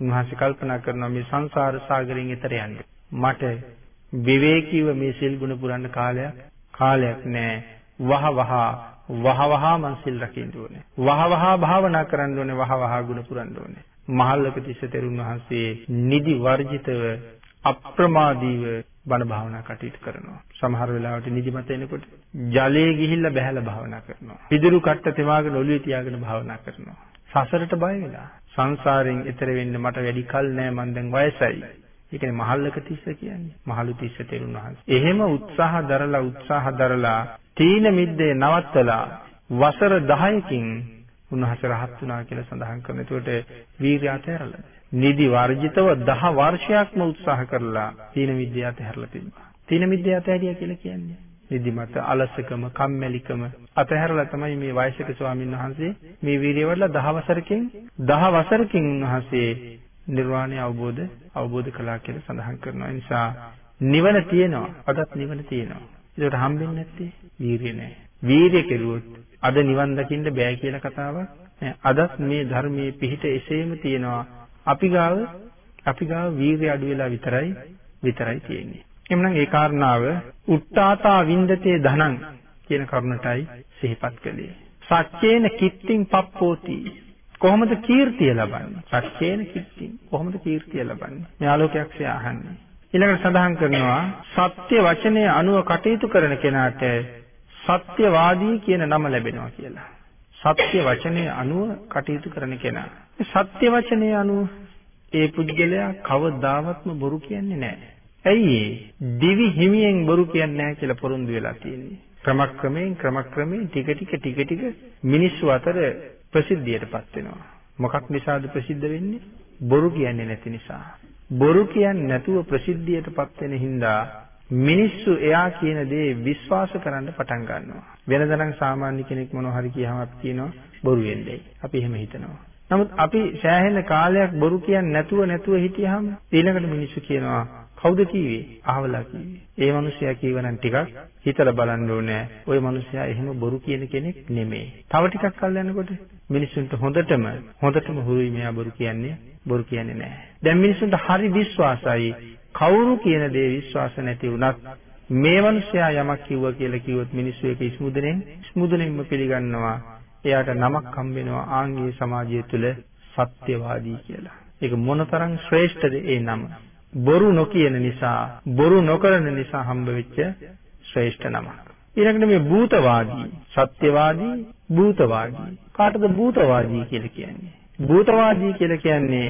උන්වහන්සේ කල්පනා කරනවා මේ සංසාර සාගරයෙන් එතර යන්න. මට විවේකීව මේ සිල් ගුණ පුරන්න කාලයක් කාලයක් නැහැ. වහ වහ වහ වහ මං සිල් රකින්න ඕනේ. වහ වහ භාවනා කරන්න ඕනේ. වහ වහ ගුණ පුරන්න ඕනේ. මහල්ලක තිස්ස තෙරුන් වහන්සේ නිදි වර්ජිතව අප්‍රමාදීව බණ භාවනා කටයුතු කරනවා. සමහර වෙලාවට නිදිමත එනකොට ජලයේ ගිහිල්ලා බහැලා භාවනා කරනවා. පිදුරු කට්ට තෙමාගෙන ඔළුවේ තියාගෙන භාවනා කරනවා. සසරට බය වෙලා සංසාරයෙන් එතර වෙන්න මට වැඩි කල් නෑ මං දැන් වයසයි. ඒ කියන්නේ මහල්ලක තිස්ස කියන්නේ. මහලු තිස්ස තෙරුන් වහන්සේ. එහෙම උත්සාහ දරලා උත්සාහ දරලා තීන මිද්දේ නවත්තලා වසර 10කින් උන්වහන්සේ රහත් වුණා කියලා සඳහන් කරනවා. ඒකට වීර්යය අතහැරලා. නිදි වර්ජිතව 10 වර්ෂයක්ම උත්සාහ කරලා තීන විද්‍යාව අතහැරලා තිබ්බා. තීන විද්‍යාව අතහැරියා කියලා කියන්නේ නිදිමත, අලසකම, කම්මැලිකම අතහැරලා තමයි මේ වයසක ස්වාමීන් වහන්සේ මේ වීර්යය වඩලා 10 වසරකින් 10 වසරකින් උන්වහන්සේ නිර්වාණය අවබෝධ අවබෝධ කළා කියලා සඳහන් කරනවා. ඒ නිසා නිවන තියෙනවා. අදත් නිවන තියෙනවා. ඒකට හම්බෙන්නේ නැත්තේ වීරිය නෑ. වීරිය කෙරුවොත් අද නිවන් දකින්න බෑ කියලා කතාවක් නෑ. අදත් මේ ධර්මයේ පිහිට එසේම තියෙනවා. අපි ගාව අපි ගාව වීරිය අඩු වෙලා විතරයි විතරයි තියෙන්නේ. එhmenan ඒ කාරණාව උත්තාතා වින්දතේ ධනං කියන කරුණටයි සිහිපත් කළේ. සච්චේන කිත්තිං පප්පෝති කොහොමද කීර්තිය ලබන්නේ? සච්චේන කිත්තිං කොහොමද කීර්තිය ලබන්නේ? මේ ආලෝකයක්සේ අහන්නේ. ඊළඟට සඳහන් කරනවා සත්‍ය වචනය අනුව කටයුතු කරන කෙනාට සත්‍යවාදී කියන නම ලැබෙනවා කියලා. සත්‍ය වචනය අනුව කටයුතු කරන කෙනා. සත්‍ය වචනය අනුව ඒ පුද්ගලයා කවදාවත්ම බොරු කියන්නේ නැහැ. ඇයි දිවි හිමියෙන් බොරු කියන්නේ නැහැ කියලා පොරොන්දු වෙලා තියෙන්නේ. ක්‍රමක්‍රමයෙන් ක්‍රමක්‍රමයෙන් ටික ටික ටික ටික මිනිස්සු අතර ප්‍රසිද්ධියටපත් වෙනවා. මොකක් නිසාද ප්‍රසිද්ධ වෙන්නේ? බොරු කියන්නේ නැති නිසා. බොරු කියන්නේ නැතුව ප්‍රසිද්ධියටපත් වෙන හින්දා මිනිස්සු එයා කියන දේ විශ්වාස කරන්න පටන් ගන්නවා. වෙනදනම් සාමාන්‍ය කෙනෙක් මොනවා හරි කියහම අපි කියනවා බොරු වෙන්නේ. අපි එහෙම හිතනවා. නමුත් අපි සෑහෙන කාලයක් බොරු කියන්නේ නැතුව නැතුව හිටියාම ඊළඟට මිනිස්සු කියනවා කවුද කිව්වේ? අහවලා කිව්වේ. ඒ මිනිසයා කියවනම් ටිකක් හිතලා බලන්න ඕනේ. ওই මිනිසයා එහෙම බොරු කියන කෙනෙක් නෙමෙයි. තව ටිකක් කල් යනකොට මිනිස්සුන්ට හොඳටම හොඳටම හුරුයි මෙයා බොරු කියන්නේ බොරු කියන්නේ නැහැ. දැන් මිනිස්සුන්ට හරි විශ්වාසයි. කවුරු කියන දේ විශ්වාස නැති වුණත් මේ මිනිසයා යමක් කිව්වා කියලා කිව්වොත් මිනිස්සු ඒක ඉස්මුදෙනෙන් ඉස්මුදෙනින්ම පිළිගන්නවා. එයාට නමක් හම්බ වෙනවා ආංගීය සමාජය තුළ සත්‍යවාදී කියලා. ඒක මොනතරම් ශ්‍රේෂ්ඨද ඒ නම. බොරු නොකියන නිසා බොරු නොකරන නිසා හම්බ වෙච්ච ශ්‍රේෂ්ඨ නමක්. ඊළඟට මේ භූතවාදී, සත්‍යවාදී, භූතවාදී. කාටද භූතවාදී කියලා කියන්නේ? භූතවාදී කියලා කියන්නේ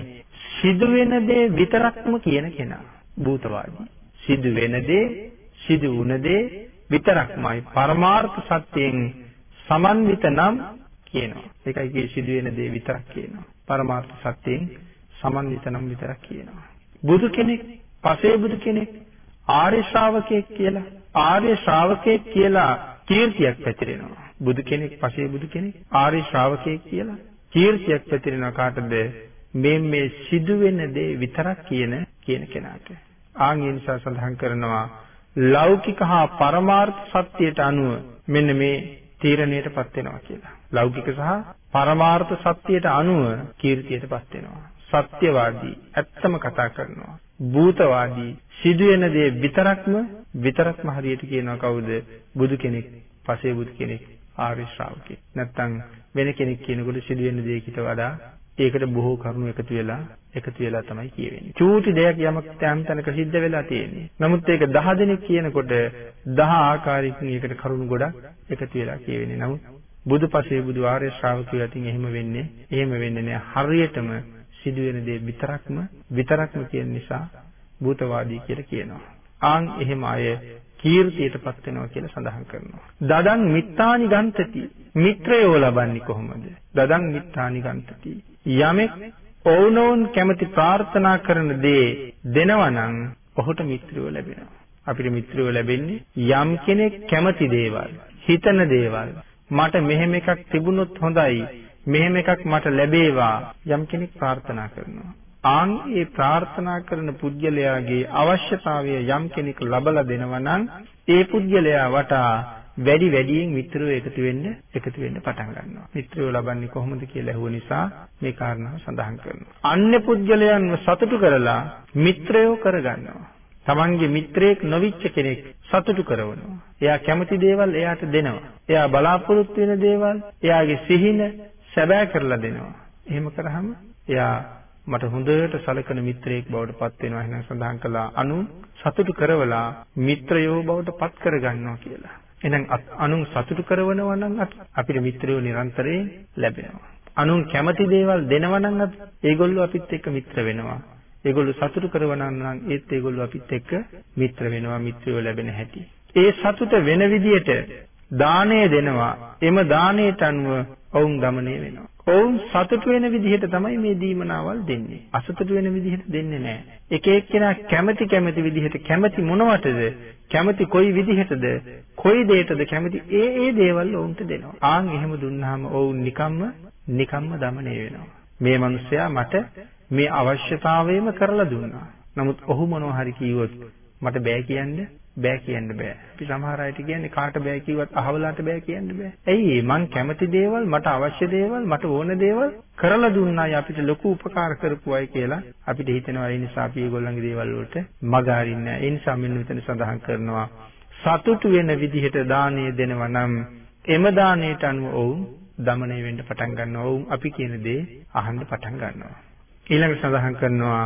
සිදුවෙන දේ විතරක්ම කියන කෙනා. භූතවාදී. සිදුවෙන දේ, සිදු වුණ දේ විතරක්මයි පරමාර්ථ සත්‍යයෙන් සමන්විත නම් කියනවා. ඒකයි කිය සිදුවෙන දේ විතරක් කියනවා. පරමාර්ථ සත්‍යයෙන් සමන්විත නම් විතරක් කියනවා. බුදු කෙනෙක්, පසේ බුදු කෙනෙක්, ආර්ය ශ්‍රාවකයෙක් කියලා ආර්ය ශ්‍රාවකයෙක් කියලා කීර්තියක් පැතිරෙනවා. බුදු කෙනෙක්, පසේ බුදු කෙනෙක්, ආර්ය ශ්‍රාවකයෙක් කියලා කීර්තියක් පැතිරෙනවා කාටද? මේ මේ සිදුවෙන දේ විතරක් කියන කියන කෙනාට. ආන් ඒ නිසා සඳහන් කරනවා ලෞකික හා පරමාර්ථ සත්‍යයට අනුව මෙන්න මේ තීරණයටපත් වෙනවා කියලා. ලෞකික සහ පරමාර්ථ සත්‍යයට අනුව කීර්තියටපත් වෙනවා. සත්‍යවාදී ඇත්තම කතා කරනවා. භූතවාදී සිදුවෙන දේ විතරක්ම විතරක්ම හරියට කියනවා කවුද? බුදු කෙනෙක්, පසේ බුදු කෙනෙක්, ආර්ය ශ්‍රාවකෙක්. නැත්තම් වෙන කෙනෙක් කියනකොට සිදුවෙන දේකට වඩා ඒකට බොහෝ කරුණු එකතු වෙලා එකතු වෙලා තමයි කියවෙන්නේ. චූටි දෙයක් යමක් තැන් තැනක සිද්ධ වෙලා තියෙන්නේ. නමුත් ඒක 10 දෙනෙක් කියනකොට 10 ආකාරයකින් ඒකට කරුණු ගොඩක් එකතු වෙලා කියවෙන්නේ. නමුත් බුදුපසේ බුදු ආර්ය ශ්‍රාවකයෝ අතින් එහෙම වෙන්නේ එහෙම වෙන්නේ නෑ. හරියටම සිදුවෙන දේ විතරක්ම විතරක්ම කියන නිසා භූතවාදී කියලා කියනවා. ආන් එහෙම අය කීර්තියටපත් වෙනවා කියලා සඳහන් කරනවා. දදං මිත්තානි ගන්තති. මිත්‍රයෝ ලබන්නේ කොහොමද? දදං මිත්තානි ගන්තති. යමෙක් ඔවුනොවුන් කැමති ප්‍රාර්ථනා කරන දේ දෙනවා නම් ඔහුට මිත්‍රයෝ ලැබෙනවා. අපිට මිත්‍රයෝ ලැබෙන්නේ යම් කෙනෙක් කැමති දේවල්, හිතන දේවල්. මට මෙහෙම එකක් තිබුණොත් හොඳයි මෙහෙම එකක් මට ලැබේවා යම් කෙනෙක් ප්‍රාර්ථනා කරනවා. ආන් ඒ ප්‍රාර්ථනා කරන පුද්ගලයාගේ අවශ්‍යතාවය යම් කෙනෙක් ලබලා දෙනවා නම් ඒ පුද්ගලයා වටා වැඩි වැඩියෙන් මිත්‍රයෝ එකතු වෙන්න එකතු වෙන්න පටන් ගන්නවා. මිත්‍රයෝ ලබන්නේ කොහොමද කියලා අහුව නිසා මේ කාරණාව සඳහන් කරනවා. අන්‍ය පුද්ගලයන්ව සතුටු කරලා මිත්‍රයෝ කරගන්නවා. තමන්ගේ මිත්‍රයෙක් නොවිච්ච කෙනෙක් සතුටු කරනවා. එයා කැමති දේවල් එයාට දෙනවා. එයා බලාපොරොත්තු වෙන දේවල්, එයාගේ සිහින, සැබෑ කරලා දෙනවා. එහෙම කරාම එයා මට හොඳට සලකන මිත්‍රයෙක් බවට පත් වෙනවා එහෙනම් සඳහන් කළා අනු සතුටු කරවලා මිත්‍රයෝ බවට පත් කරගන්නවා කියලා. එහෙනම් අනුන් සතුටු කරනවා නම් අපිට මිත්‍රයෝ නිරන්තරයෙන් ලැබෙනවා. අනුන් කැමති දේවල් දෙනවා නම් ඒගොල්ලෝ අපිත් එක්ක මිත්‍ර වෙනවා. ඒගොල්ලෝ සතුටු කරනවා නම් ඒත් ඒගොල්ලෝ අපිත් එක්ක මිත්‍ර වෙනවා මිත්‍රයෝ ලැබෙන හැටි. ඒ සතුට වෙන විදියට දාණය දෙනවා. එම දාණයට අනුව ඔවුන් দমনය වෙනවා. ඔවුන් සතුට වෙන විදිහට තමයි මේ දීමනාවල් දෙන්නේ. අසතුට වෙන විදිහට දෙන්නේ නැහැ. එක එක්කෙනා කැමැති කැමැති විදිහට කැමැති මොනවටද? කැමැති කොයි විදිහටද? කොයි දෙයටද කැමැති? ඒ ඒ දේවල් ඔවුන්ට දෙනවා. ආන් එහෙම දුන්නාම ඔවුන් නිකම්ම නිකම්ම দমনය වෙනවා. මේ මිනිසයා මට මේ අවශ්‍යතාවයම කරලා දුන්නා. නමුත් ඔහු මොනවා හරි කිව්වොත් මට බෑ කියන්නේ බෑ කියන්න බෑ. අපි සමහර අයට කියන්නේ කාට බෑ කිව්වත් අහවලාට බෑ කියන්න බෑ. ඇයි මං කැමති දේවල්, මට අවශ්‍ය දේවල්, මට ඕන දේවල් කරලා දුන්නයි අපිට ලොකු උපකාර කරපු අය කියලා අපිට හිතෙනවා. ඒ නිසා අපි ඒගොල්ලන්ගේ දේවල් වලට මග අරින්නේ. ඒ නිසා මෙන්න මෙතන සඳහන් කරනවා සතුටු වෙන විදිහට දානය දෙනවා නම් එම දාණයට අනුව ඔවුන් দমনය වෙන්න පටන් ගන්නවා. ඔවුන් අපි කියන දේ අහන්න පටන් ගන්නවා. ඊළඟ සඳහන් කරනවා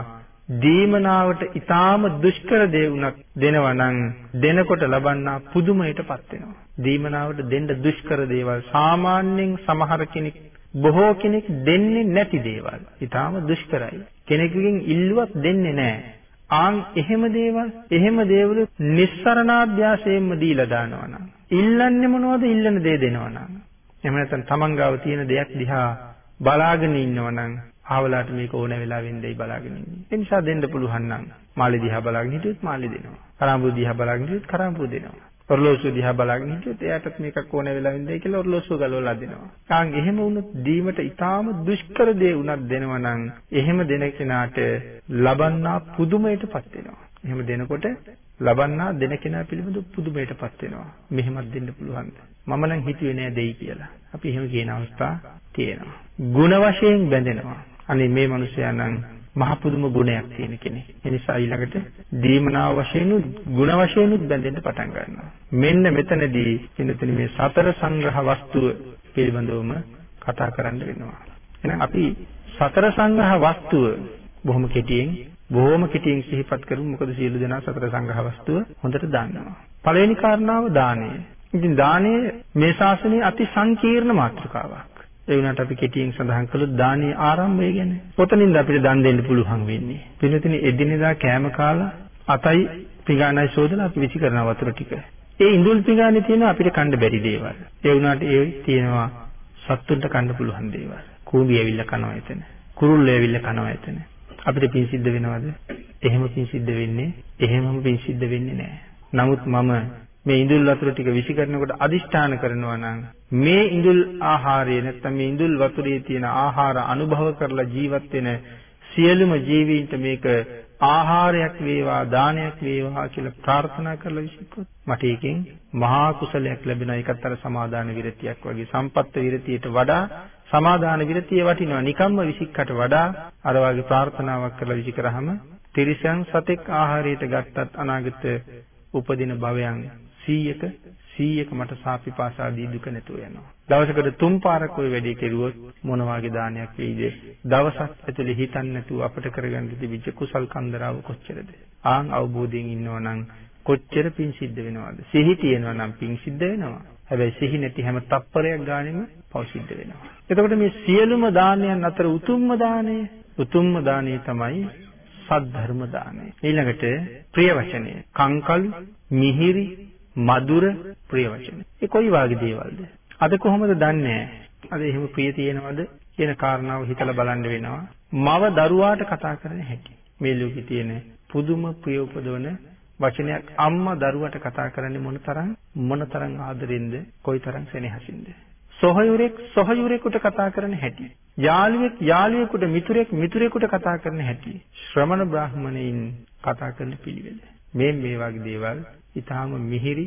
දීමනාවට ඊටාම දුෂ්කර දේ උනත් දෙනවා නම් දෙනකොට ලබන්නා පුදුමයටපත් වෙනවා. දීමනාවට දෙන්න දුෂ්කර දේවල් සාමාන්‍යයෙන් සමහර කෙනෙක් බොහෝ කෙනෙක් දෙන්නේ නැති දේවල්. ඊටාම දුෂ්කරයි. කෙනෙකුගෙන් ඉල්ලුවත් දෙන්නේ නැහැ. ආන් එහෙම දේවල් එහෙම දේවල් නිස්සරණාභ්‍යාසයෙන්ම දීලා දානවා නම් ඉල්ලන්නේ මොනවද ඉල්ලන දේ දෙනවා නම් එහෙම නැත්නම් තමන් ගාව තියෙන දෙයක් දිහා බලාගෙන ඉන්නවා නම් ආවලාට මේක ඕන වෙලාවෙන් දෙයි බලාගෙන ඉන්නේ. ඒ නිසා දෙන්න පුළුවන් නම් මාළි දිහා බලාගෙන හිටියොත් මාළි දෙනවා. කරාඹු දිහා බලාගෙන හිටියොත් කරාඹු දෙනවා. ඔරලෝසුව දිහා බලාගෙන හිටියොත් එයාටත් මේකක් ඕන වෙලාවෙන් දෙයි කියලා ඔරලෝසුව ගලවලා දෙනවා. කාන් එහෙම වුණොත් දීමට ඊටාම දුෂ්කර දේ උනත් දෙනවා නම් එහෙම දෙන කෙනාට ලබන්නා පුදුමයටපත් වෙනවා. එහෙම දෙනකොට ලබන්නා දෙන කෙනා පිළිබඳ පුදුමයටපත් වෙනවා. මෙහෙමත් දෙන්න පුළුවන්ද? මම නම් හිතුවේ නෑ දෙයි කියලා. අපි එහෙම කියන අවස්ථා තියෙනවා. ಗುಣ වශයෙන් බැඳෙනවා. අනේ මේ මිනිසයා නම් මහ පුදුම ගුණයක් තියෙන කෙනෙක්. ඒ නිසා ඊළඟට දීමනාව වශයෙන් ගුණ වශයෙන් බැඳෙන්න පටන් ගන්නවා. මෙන්න මෙතනදී කිනතනි මේ සතර සංග්‍රහ වස්තුව පිළිබඳවම කතා කරන්න වෙනවා. එහෙනම් අපි සතර සංග්‍රහ වස්තුව බොහොම කෙටියෙන් බොහොම කෙටියෙන් සිහිපත් කරමු. මොකද සියලු දෙනා සතර සංග්‍රහ වස්තුව හොඳට දන්නවා. පළවෙනි කාරණාව දානය. ඉතින් දානය මේ ශාසනයේ අති සංකීර්ණ මාතෘකාවක්. ඒ වුණාට අපි කෙටියෙන් සඳහන් කළොත් දානීය ආරම්භය ගැන. කොතනින්ද අපිට දන් දෙන්න පුළුවන් වෙන්නේ? පිළිතුරේ එදිනෙදා කෑම කාලා අතයි පිඟානයි සෝදලා අපි විසි කරන වතුර ටික. ඒ ඉඳුල් පිඟානේ තියෙන අපිට කන්න බැරි දේවල්. ඒ වුණාට ඒ තියෙනවා සත්තුන්ට කන්න පුළුවන් දේවල්. කූඹි ඇවිල්ලා කනවා එතන. කුරුල්ලෝ ඇවිල්ලා කනවා එතන. අපිට පින් සිද්ධ වෙනවද? එහෙම පින් සිද්ධ වෙන්නේ එහෙමම පින් සිද්ධ වෙන්නේ නැහැ. නමුත් මම මේ ඉඳුල් වතුර ටික විසි කරනකොට අදිෂ්ඨාන කරනවා නම් මේ ඉඳුල් ආහාරය නැත්නම් මේ ඉඳුල් වතුරේ තියෙන ආහාර අනුභව කරලා ජීවත් වෙන සියලුම ජීවීන්ට මේක ආහාරයක් වේවා දානයක් වේවා කියලා ප්‍රාර්ථනා කරලා විසිකොත්. මට ඒකෙන් මහා කුසලයක් ලැබෙනවා. ඒකත් අර සමාදාන විරතියක් වගේ. සම්පත්ත විරතියට වඩා සමාදාන විරතිය වටිනවා. නිකම්ම විසික්කට වඩා අර වගේ ප්‍රාර්ථනාවක් කරලා විසි කරාම තිරිසන් සතෙක් ආහාරයට ගත්තත් අනාගත උපදින භවයන් 100ක 100ක මට සාපිපාසාදී දුක නැතුව යනවා. දවසකට තුන් පාරක් ওই වැඩේ කෙරුවොත් මොන වගේ දානයක් වෙයිද? දවසක් ඇතුලේ හිතන්නේ නැතුව අපිට කරගන්න තිබිච්ච කුසල් කන්දරාව කොච්චරද? ආන් අවබෝධයෙන් ඉන්නවනම් කොච්චර පින් සිද්ධ වෙනවද? සිහි තියෙනවා නම් පින් සිද්ධ වෙනවා. හැබැයි සිහි නැති හැම තප්පරයක් ගානෙම පව් සිද්ධ වෙනවා. එතකොට මේ සියලුම දානයන් අතර උතුම්ම දානය උතුම්ම දානය තමයි සද්ධර්ම දානය. ඊළඟට ප්‍රිය වචනය. කංකලු, මිහිරි, මధుර ප්‍රිය වචන. ඒ කොයි වාගේ දේවල්ද? අද කොහොමද දන්නේ අද එහෙම ප්‍රිය තියෙනවද කියන කාරණාව හිතලා බලන්න වෙනවා. මව දරුවාට කතා කරන හැටි. මේ ලෝකේ තියෙන පුදුම ප්‍රිය උපදවන වචනයක් අම්මා දරුවට කතා කරන්නේ මොනතරම් මොනතරම් ආදරෙන්ද කොයිතරම් සෙනෙහසින්ද සොහයුරෙක් සොහයුරෙකුට කතා කරන හැටි යාළුවෙක් යාළුවෙකුට මිතුරෙක් මිතුරෙකුට කතා කරන හැටි ශ්‍රමණ බ්‍රාහමණයින් කතා කරන පිළිවෙල මේ මේ වගේ දේවල් ඊටාම මිහිරි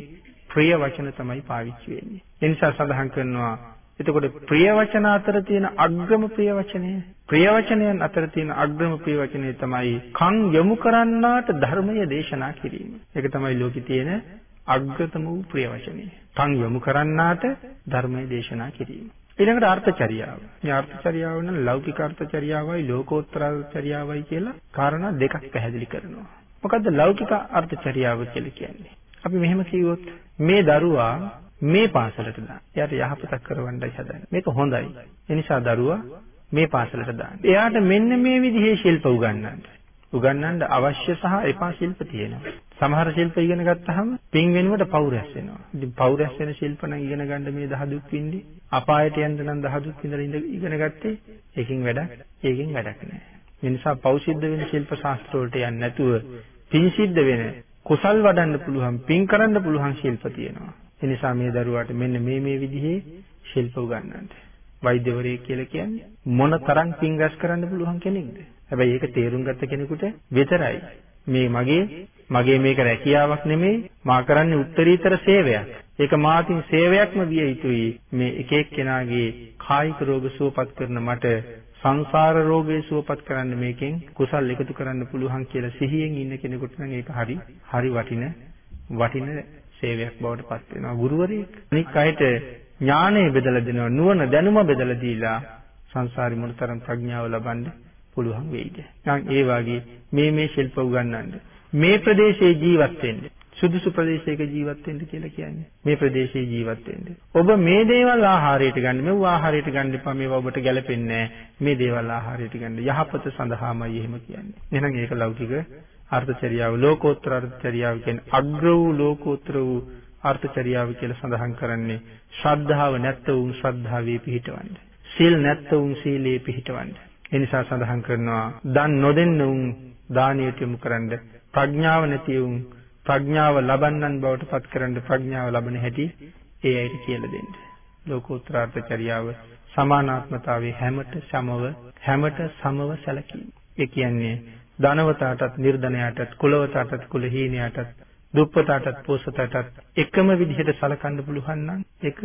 ප්‍රිය වචන තමයි පාවිච්චි වෙන්නේ. ඒ නිසා සඳහන් කරනවා එතකොට ප්‍රිය වචන අතර තියෙන අග්‍රම ප්‍රිය වචනය ප්‍රිය වචනයන් අතර තියෙන අග්‍රම ප්‍රිය වචනය තමයි කන් යොමු කරන්නාට ධර්මය දේශනා කිරීම. ඒක තමයි ලෝකේ තියෙන අග්‍රතම වූ ප්‍රිය වචනය. කන් යොමු කරන්නාට ධර්මය දේශනා කිරීම. ඊළඟට අර්ථචරියාව. මේ අර්ථචරියාව නම් ලෞකික අර්ථචරියාවයි ලෝකෝත්තර අර්ථචරියාවයි කියලා කාරණා දෙකක් පැහැදිලි කරනවා. මොකද්ද ලෞකික අර්ථචරියාව කියලා කියන්නේ? අපි මෙහෙම කිව්වොත් මේ දරුවා මේ පාසලට දාන්න. එයාට යහපතක් කරවන්නයි හදන්නේ. මේක හොඳයි. ඒ නිසා දරුවා මේ පාසලට දාන්න. එයාට මෙන්න මේ විදිහේ ශිල්ප උගන්වන්න. උගන්වන්න අවශ්‍ය සහ එපා ශිල්ප තියෙනවා. සමහර ශිල්ප ඉගෙන ගත්තාම පින් වෙනුවට පව් රැස් වෙනවා. ඉතින් පව් රැස් වෙන ශිල්ප නම් ඉගෙන ගන්න මේ දහ දුක් විඳි අපායට යන්න නම් දහ දුක් විඳලා ඉගෙන ගත්තේ ඒකෙන් වැඩක් ඒකෙන් වැඩක් නැහැ. ඒ නිසා පව් සිද්ධ වෙන ශිල්ප ශාස්ත්‍ර වලට යන්නේ නැතුව පින් සිද්ධ වෙන කුසල් වඩන්න පුළුවන් පින් කරන්න පුළුවන් ශිල්ප තියෙනවා. ඒ නිසා මේ දරුවාට මෙන්න මේ මේ විදිහේ ශිල්ප උගන්වන්න. වෛද්‍යවරයෙක් කියලා කියන්නේ මොන තරම් පින් රැස් කරන්න පුළුවන් කෙනෙක්ද? හැබැයි ඒක තේරුම් ගත්ත කෙනෙකුට විතරයි. මේ මගේ මගේ මේක රැකියාවක් නෙමෙයි මා කරන්නේ උත්තරීතර සේවයක්. ඒක මාතින් සේවයක්ම විය යුතුයි. මේ එක එක්කෙනාගේ කායික රෝග සුවපත් කරන මට සංසාර රෝගේ සුවපත් කරන්න මේකෙන් කුසල් එකතු කරන්න පුළුවන් කියලා සිහියෙන් ඉන්න කෙනෙකුට නම් ඒක හරි හරි වටින වටින සේවයක් බවට පත් වෙනවා ගුරුවරයෙක්. අනික් අයට ඥානය බෙදලා දෙනවා නුවණ දැනුම බෙදලා දීලා සංසාරි මොනතරම් ප්‍රඥාව ලබන්න පුළුවන් වෙයිද? ඒ වාගේ මේ මේ ශිල්ප උගන්වන්න. මේ ප්‍රදේශයේ ජීවත් වෙන්න. සුදුසු ප්‍රදේශයක ජීවත් වෙන්න කියලා කියන්නේ. මේ ප්‍රදේශයේ ජීවත් වෙන්න. ඔබ මේ දේවල් ආහාරයට ගන්න. මෙව ආහාරයට ගන්න එපා. මේවා ඔබට ගැලපෙන්නේ මේ දේවල් ආහාරයට ගන්න. යහපත සඳහාමයි එහෙම කියන්නේ. එහෙනම් ඒක ලෞකික අර්ථචරියාව ලෝකෝත්තර අර්ථචරියාව කියන්නේ අග්‍ර වූ ලෝකෝත්තර වූ අර්ථචරියාව කියලා සඳහන් කරන්නේ ශ්‍රද්ධාව නැත්නම් ශ්‍රද්ධාවේ පිහිටවන්න. සීල් නැත්නම් සීලේ පිහිටවන්න. ඒ නිසා සඳහන් කරනවා දන් නොදෙන්න උන් දානියට යොමු කරන්න ප්‍රඥාව නැති උන් ප්‍රඥාව ලබන්නන් බවට පත් කරන්න ප්‍රඥාව ලබන හැටි ඒ අයට කියලා දෙන්න. ලෝකෝත්තරාර්ථචර්යාව සමානාත්මතාවයේ හැමත සමව හැමත සමව සැලකීම. ඒ කියන්නේ ධනවතාටත් නිර්ධනයාටත් කුලවතාටත් කුලහීනයාටත් දුප්පතාටත් පොසතටත් එකම විදිහට සලකන්න පුළුවන් නම් ඒක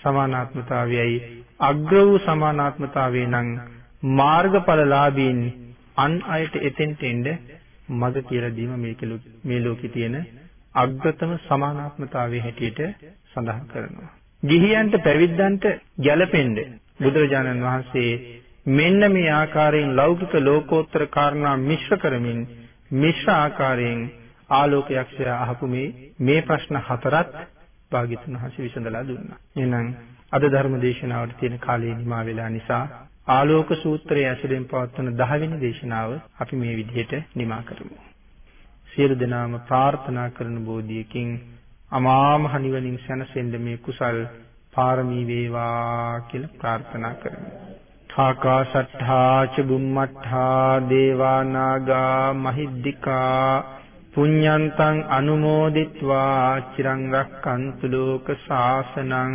සමානාත්මතාවයයි අග්‍ර වූ සමානාත්මතාවේ නම් මාර්ගඵලලාභීන් අන් අයට එතෙන්ට එන්න මඟ කියලා දීම මේක මේ ලෝකේ තියෙන අග්‍රතම සමානාත්මතාවයේ හැටියට සඳහන් කරනවා. ගිහියන්ට පැවිද්දන්ට ගැළපෙන්න බුදුරජාණන් වහන්සේ මෙන්න මේ ආකාරයෙන් ලෞකික ලෝකෝත්තර කාරණා මිශ්‍ර කරමින් මිශ්‍ර ආකාරයෙන් ආලෝකයක්ෂය අහපු මේ මේ ප්‍රශ්න හතරත් භාග්‍යතුන් වහන්සේ විසඳලා දුන්නා. එහෙනම් අද ධර්ම දේශනාවට තියෙන කාලය නිමා වෙලා නිසා ආලෝක සූත්‍රයේ ඇසුරෙන් පවත්වන 10 වෙනි දේශනාව අපි මේ විදිහට නිමා කරමු. සියලු දෙනාම ප්‍රාර්ථනා කරන බෝධියකින් අමා මහ නිවනින් සැනසෙන්න මේ කුසල් පාරමී වේවා කියලා ප්‍රාර්ථනා කරමු. ආකාශට්ඨා ච බුම්මට්ඨා දේවා නාග මහිද්దికා පුඤ්ඤන්තං අනුමෝදිත්වා චිරංගක්කන්තු ලෝක ශාසනං